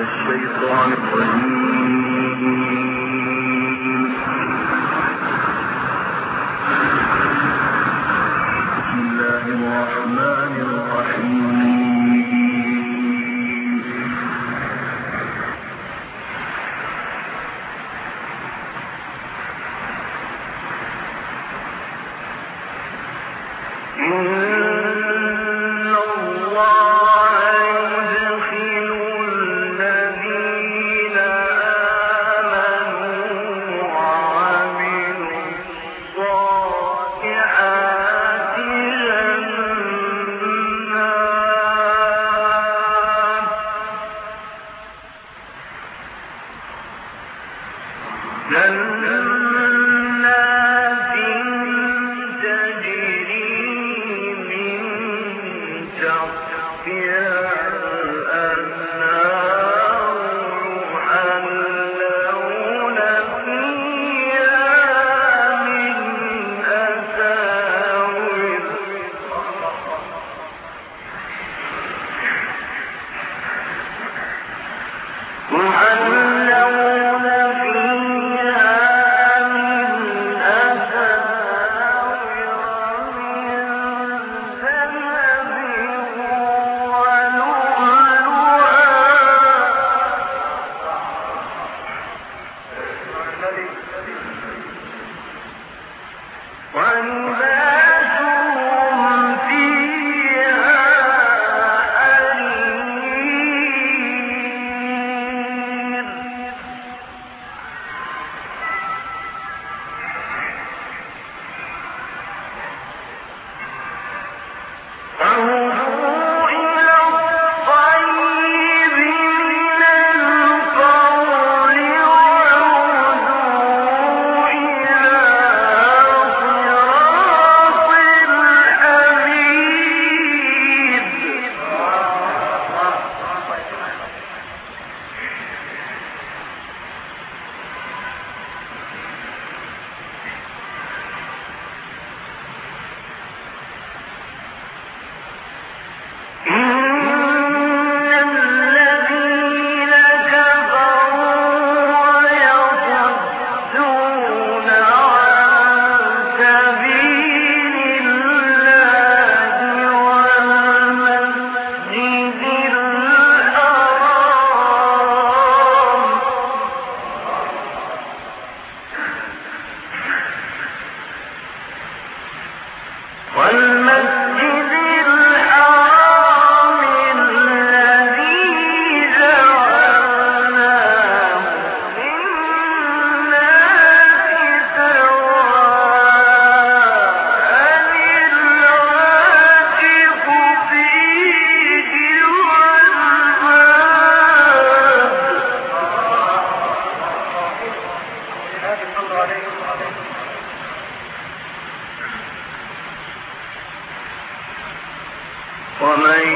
the streets belong for me. جنة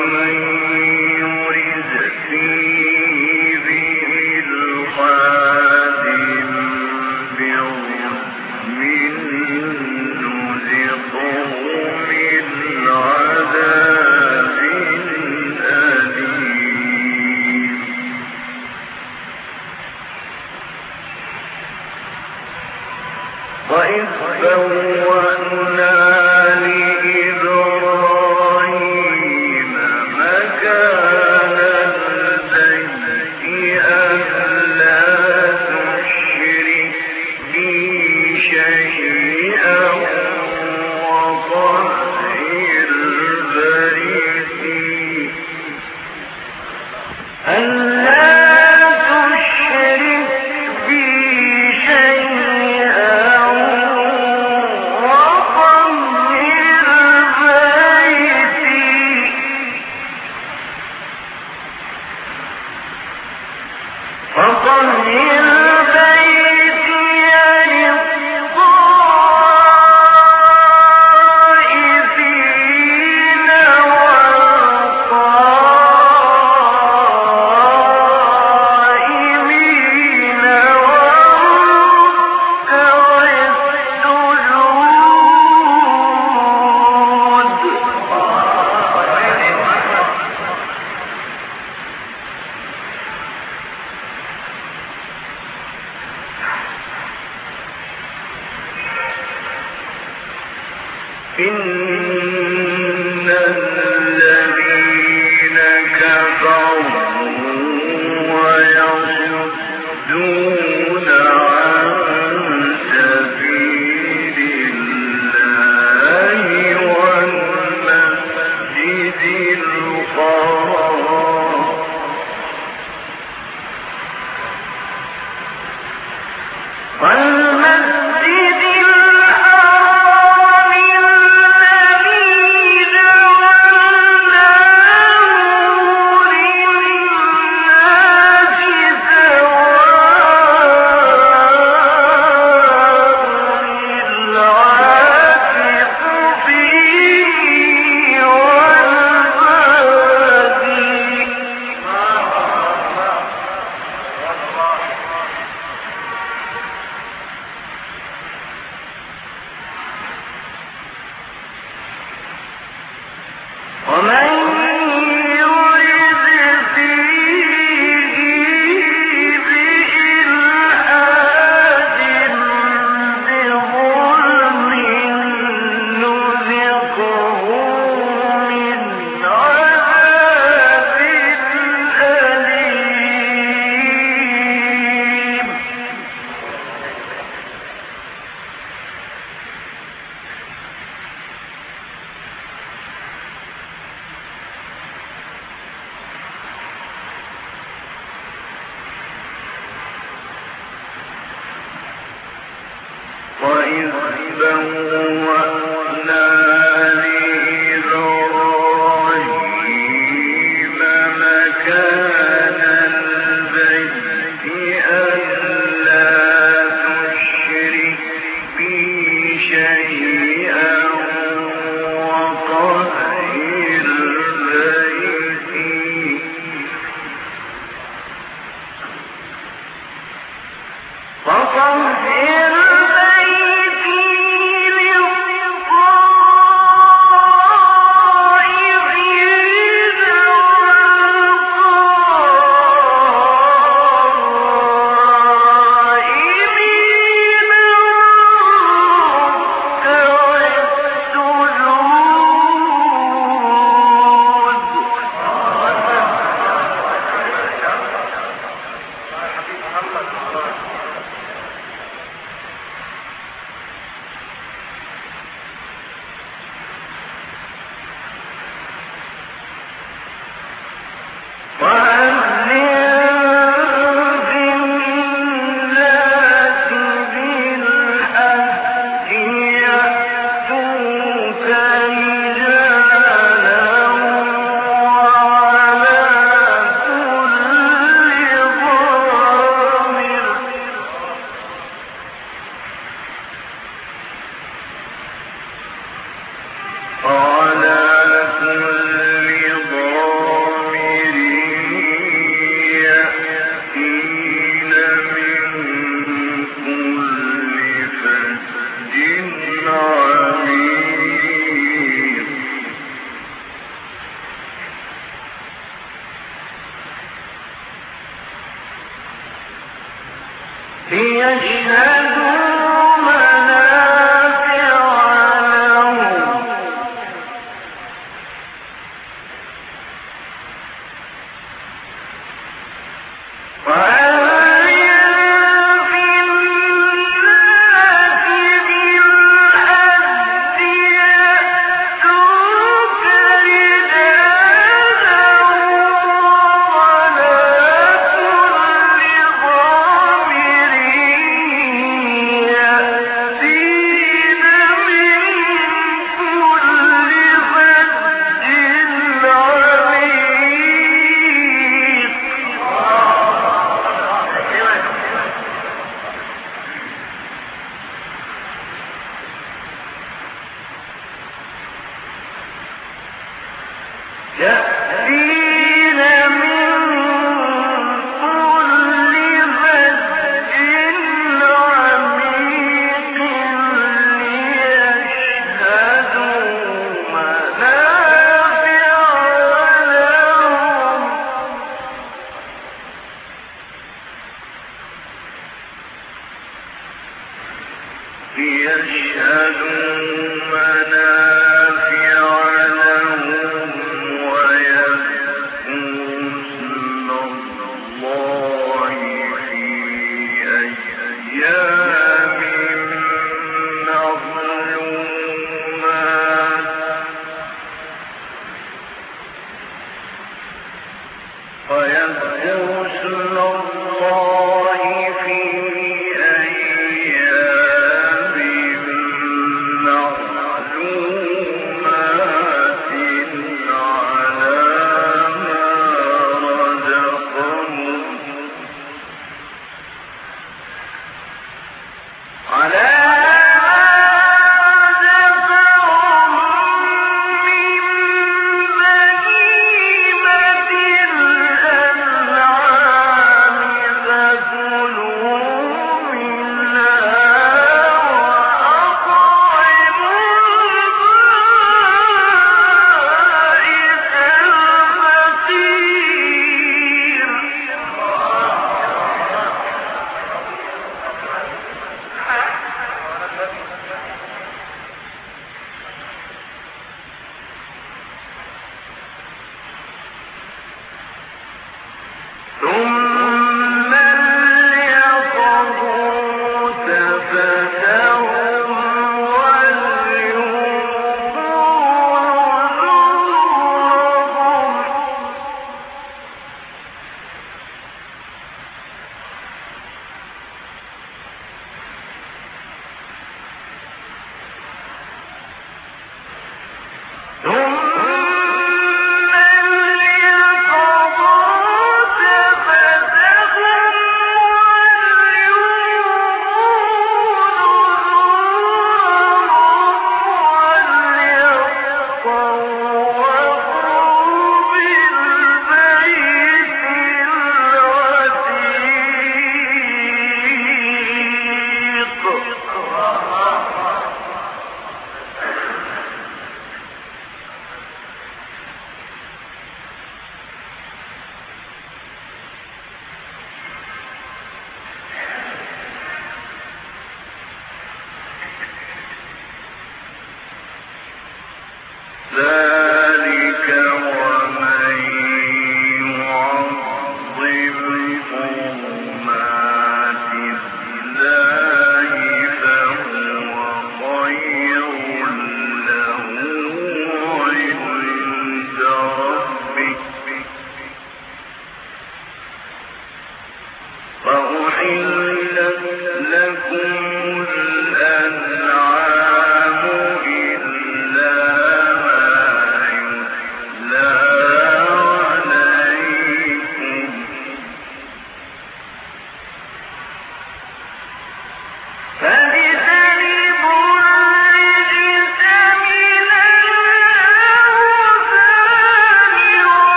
ومن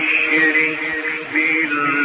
يشرك بالله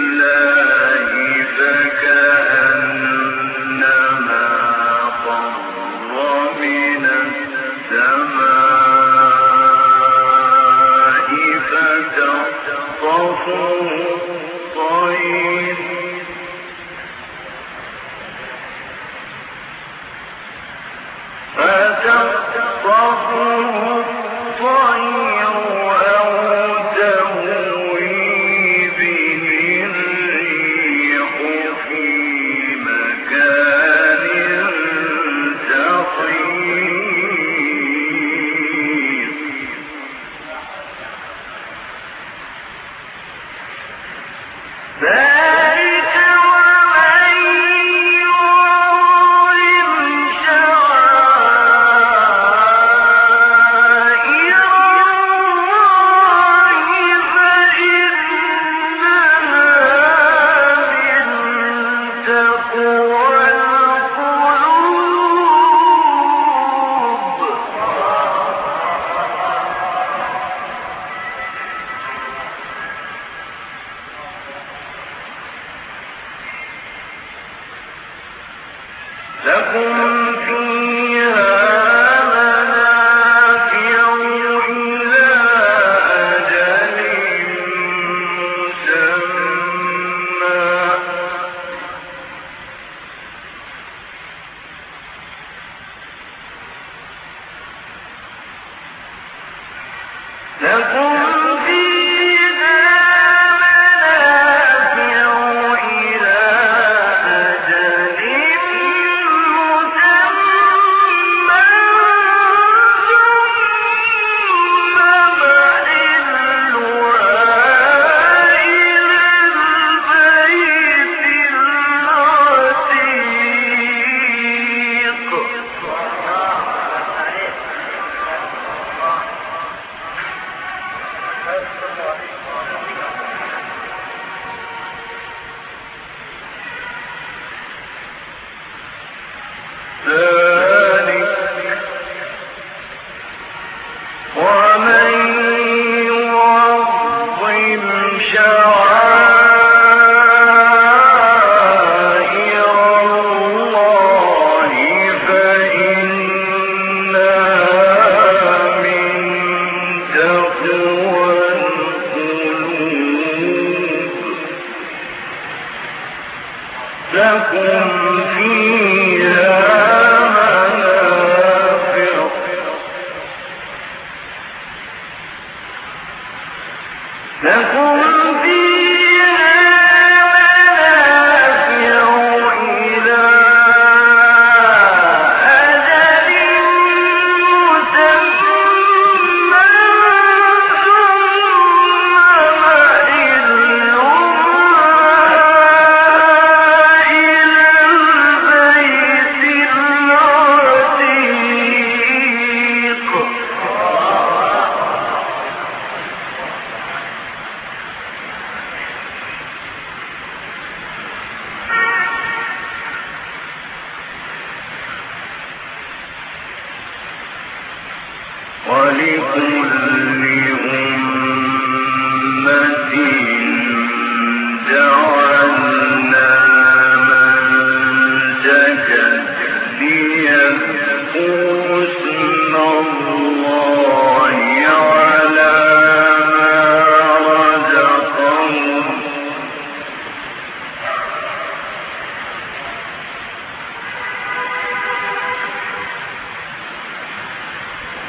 Não, não.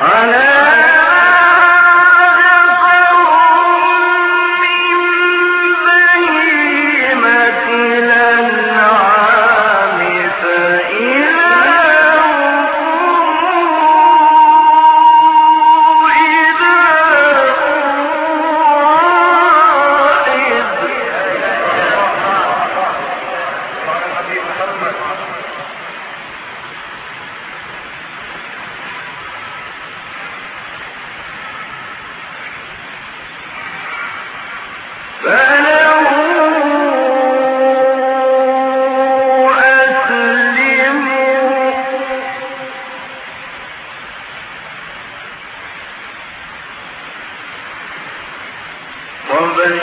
على قبل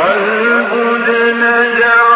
والبدن جعل